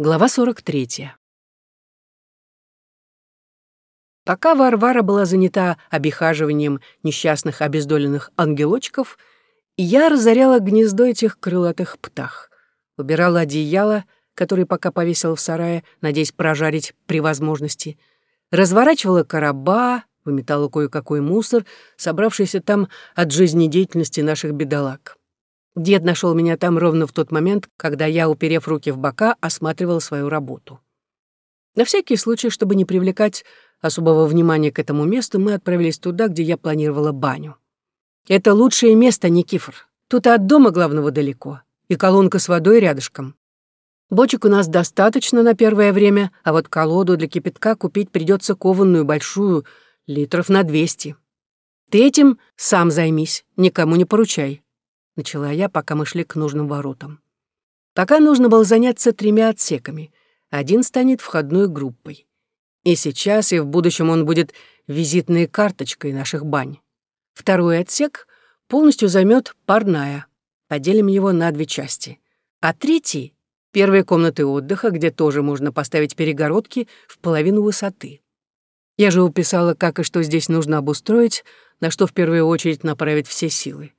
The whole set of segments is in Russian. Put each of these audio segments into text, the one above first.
Глава 43. Пока Варвара была занята обихаживанием несчастных обездоленных ангелочков, я разоряла гнездо этих крылатых птах, убирала одеяло, которое пока повесила в сарае, надеясь прожарить при возможности, разворачивала короба, выметала кое-какой мусор, собравшийся там от жизнедеятельности наших бедолаг. Дед нашел меня там ровно в тот момент, когда я, уперев руки в бока, осматривал свою работу. На всякий случай, чтобы не привлекать особого внимания к этому месту, мы отправились туда, где я планировала баню. Это лучшее место, Никифор. Тут и от дома главного далеко, и колонка с водой рядышком. Бочек у нас достаточно на первое время, а вот колоду для кипятка купить придется кованную большую, литров на двести. Ты этим сам займись, никому не поручай начала я, пока мы шли к нужным воротам. Пока нужно было заняться тремя отсеками. Один станет входной группой. И сейчас, и в будущем он будет визитной карточкой наших бань. Второй отсек полностью займет парная. Поделим его на две части. А третий — первые комнаты отдыха, где тоже можно поставить перегородки в половину высоты. Я же уписала, как и что здесь нужно обустроить, на что в первую очередь направить все силы.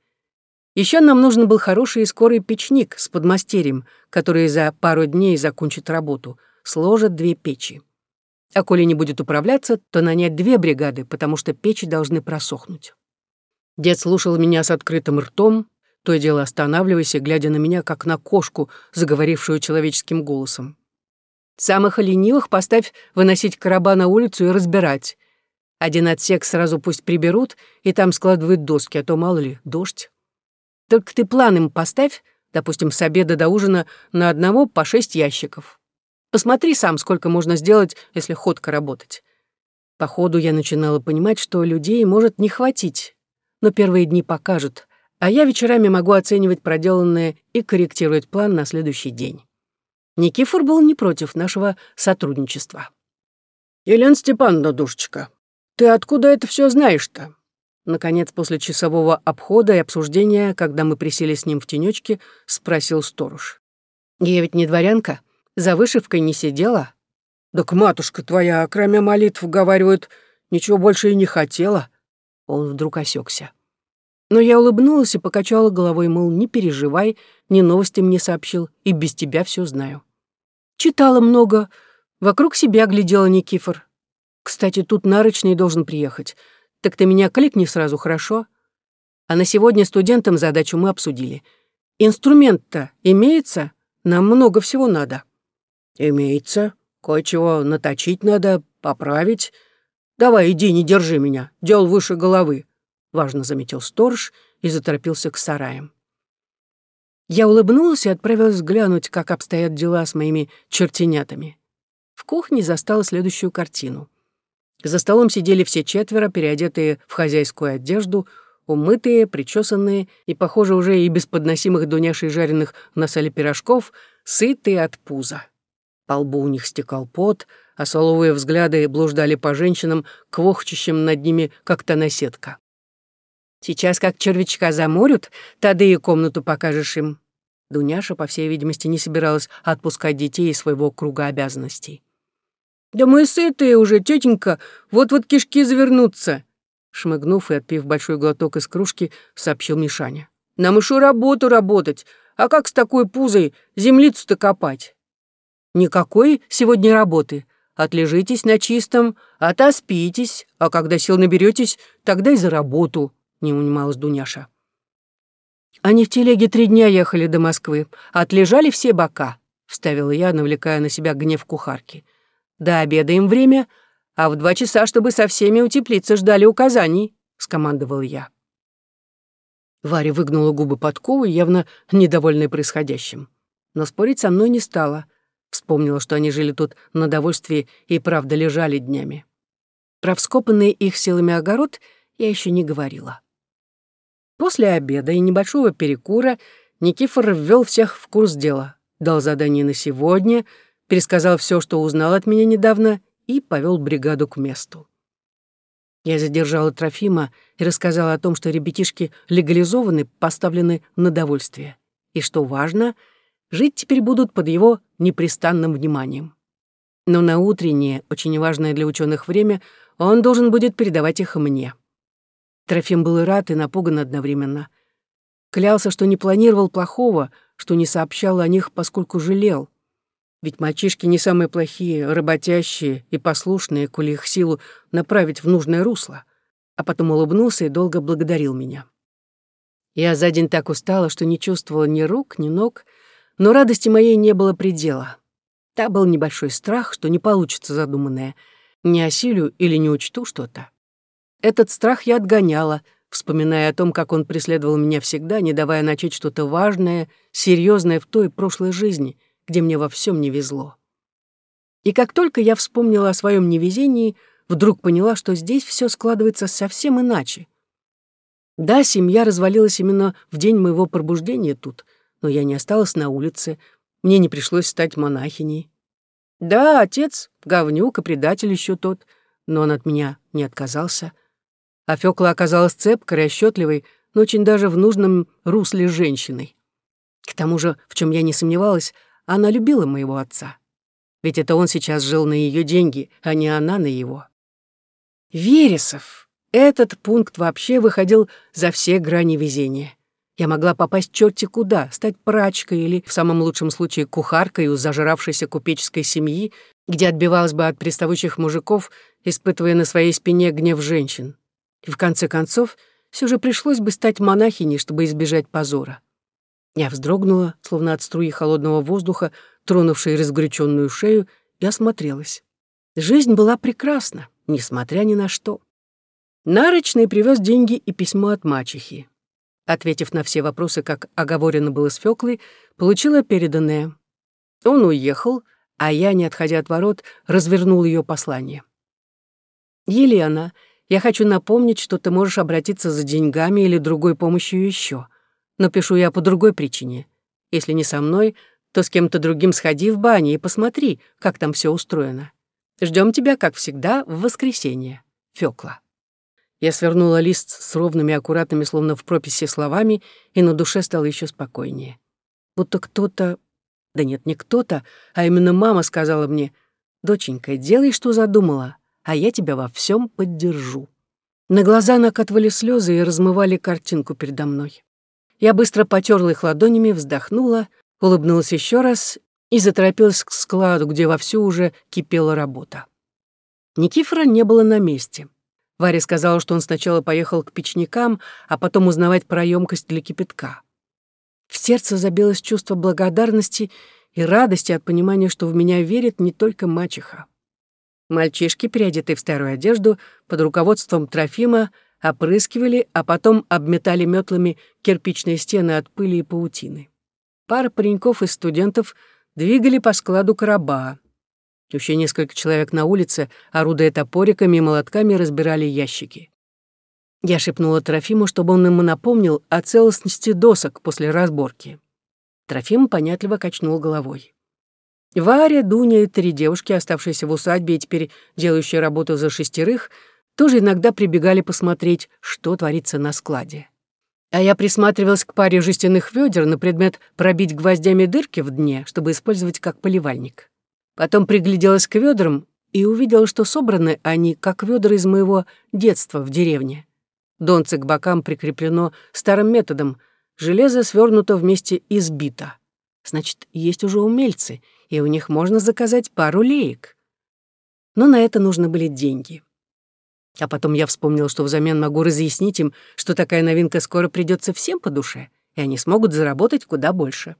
Еще нам нужен был хороший и скорый печник с подмастерьем, который за пару дней закончит работу, сложит две печи. А коли не будет управляться, то нанять две бригады, потому что печи должны просохнуть. Дед слушал меня с открытым ртом, то и дело останавливаясь глядя на меня, как на кошку, заговорившую человеческим голосом. Самых ленивых поставь выносить короба на улицу и разбирать. Один отсек сразу пусть приберут, и там складывают доски, а то, мало ли, дождь. Только ты план им поставь, допустим, с обеда до ужина на одного по шесть ящиков. Посмотри сам, сколько можно сделать, если ходко работать. По ходу я начинала понимать, что людей может не хватить, но первые дни покажут, а я вечерами могу оценивать проделанное и корректировать план на следующий день. Никифор был не против нашего сотрудничества. «Елена Степановна, душечка, ты откуда это все знаешь-то?» Наконец, после часового обхода и обсуждения, когда мы присели с ним в тенечке, спросил сторож. «Я ведь не дворянка, за вышивкой не сидела». «Так матушка твоя, кроме молитв, говаривают, ничего больше и не хотела». Он вдруг осекся. Но я улыбнулась и покачала головой, мол, не переживай, ни новости мне сообщил, и без тебя все знаю. Читала много, вокруг себя глядела Никифор. Кстати, тут нарочный должен приехать. Так ты меня кликни сразу, хорошо? А на сегодня студентам задачу мы обсудили. Инструмент-то имеется? Нам много всего надо. Имеется. Кое-чего наточить надо, поправить. Давай, иди, не держи меня. Дел выше головы. Важно заметил сторож и заторопился к сараям. Я улыбнулась и отправилась взглянуть, как обстоят дела с моими чертенятами. В кухне застала следующую картину. За столом сидели все четверо, переодетые в хозяйскую одежду, умытые, причесанные и, похоже, уже и без подносимых Дуняшей жареных на сале пирожков, сытые от пуза. По лбу у них стекал пот, а соловые взгляды блуждали по женщинам, квохчущим над ними, как то наседка. «Сейчас как червячка заморют, тогда и комнату покажешь им». Дуняша, по всей видимости, не собиралась отпускать детей из своего круга обязанностей. «Да мы сытые уже, тетенька, вот-вот кишки завернутся!» Шмыгнув и отпив большой глоток из кружки, сообщил Мишаня. «Нам еще работу работать, а как с такой пузой землицу-то копать?» «Никакой сегодня работы. Отлежитесь на чистом, отоспитесь, а когда сил наберетесь, тогда и за работу», — не унималась Дуняша. «Они в телеге три дня ехали до Москвы, отлежали все бока», — вставила я, навлекая на себя гнев кухарки. До обеда им время, а в два часа, чтобы со всеми утеплиться, ждали указаний», — скомандовал я. Варя выгнула губы подковы, явно недовольная происходящим. Но спорить со мной не стала. Вспомнила, что они жили тут на довольстве и правда лежали днями. Про вскопанный их силами огород я еще не говорила. После обеда и небольшого перекура Никифор ввел всех в курс дела, дал задание на сегодня — пересказал все, что узнал от меня недавно, и повел бригаду к месту. Я задержала Трофима и рассказала о том, что ребятишки легализованы, поставлены на довольствие. И что важно, жить теперь будут под его непрестанным вниманием. Но на утреннее, очень важное для ученых время, он должен будет передавать их мне. Трофим был и рад, и напуган одновременно. Клялся, что не планировал плохого, что не сообщал о них, поскольку жалел. Ведь мальчишки не самые плохие, работящие и послушные, коли их силу направить в нужное русло. А потом улыбнулся и долго благодарил меня. Я за день так устала, что не чувствовала ни рук, ни ног, но радости моей не было предела. Та был небольшой страх, что не получится задуманное, не осилю или не учту что-то. Этот страх я отгоняла, вспоминая о том, как он преследовал меня всегда, не давая начать что-то важное, серьезное в той прошлой жизни, где мне во всем не везло. И как только я вспомнила о своем невезении, вдруг поняла, что здесь все складывается совсем иначе. Да, семья развалилась именно в день моего пробуждения тут, но я не осталась на улице, мне не пришлось стать монахиней. Да, отец — говнюк и предатель еще тот, но он от меня не отказался. А Фёкла оказалась цепкой, расчетливой, но очень даже в нужном русле женщиной. К тому же, в чем я не сомневалась, она любила моего отца. Ведь это он сейчас жил на ее деньги, а не она на его. Вересов. Этот пункт вообще выходил за все грани везения. Я могла попасть черти куда, стать прачкой или, в самом лучшем случае, кухаркой у зажравшейся купеческой семьи, где отбивалась бы от приставучих мужиков, испытывая на своей спине гнев женщин. И в конце концов, все же пришлось бы стать монахиней, чтобы избежать позора. Я вздрогнула, словно от струи холодного воздуха, тронувшей разгоряченную шею, и осмотрелась. Жизнь была прекрасна, несмотря ни на что. Нарочный привез деньги и письмо от мачехи. Ответив на все вопросы, как оговорено было с Фёклой, получила переданное. Он уехал, а я, не отходя от ворот, развернул ее послание. «Елена, я хочу напомнить, что ты можешь обратиться за деньгами или другой помощью еще. Но пишу я по другой причине. Если не со мной, то с кем-то другим сходи в баню и посмотри, как там все устроено. Ждем тебя, как всегда, в воскресенье. Фёкла». Я свернула лист с ровными, аккуратными, словно в прописи словами, и на душе стало еще спокойнее. Будто кто-то... Да нет, не кто-то, а именно мама сказала мне, «Доченька, делай, что задумала, а я тебя во всем поддержу». На глаза накатывали слезы и размывали картинку передо мной. Я быстро потерла их ладонями, вздохнула, улыбнулась еще раз и заторопилась к складу, где вовсю уже кипела работа. Никифора не было на месте. Варя сказала, что он сначала поехал к печникам, а потом узнавать про емкость для кипятка. В сердце забилось чувство благодарности и радости от понимания, что в меня верит не только мачеха. Мальчишки, переодетые в старую одежду, под руководством Трофима, опрыскивали, а потом обметали метлами кирпичные стены от пыли и паутины. Пара пареньков из студентов двигали по складу короба. Еще несколько человек на улице, орудуя топориками и молотками, разбирали ящики. Я шепнула Трофиму, чтобы он ему напомнил о целостности досок после разборки. Трофим понятливо качнул головой. Варя, Дуня и три девушки, оставшиеся в усадьбе и теперь делающие работу за шестерых, тоже иногда прибегали посмотреть, что творится на складе. А я присматривалась к паре жестяных ведер на предмет пробить гвоздями дырки в дне, чтобы использовать как поливальник. Потом пригляделась к ведрам и увидела, что собраны они, как ведра из моего детства в деревне. Донце к бокам прикреплено старым методом, железо свернуто вместе и сбито. Значит, есть уже умельцы, и у них можно заказать пару леек. Но на это нужны были деньги. А потом я вспомнил, что взамен могу разъяснить им, что такая новинка скоро придется всем по душе, и они смогут заработать куда больше.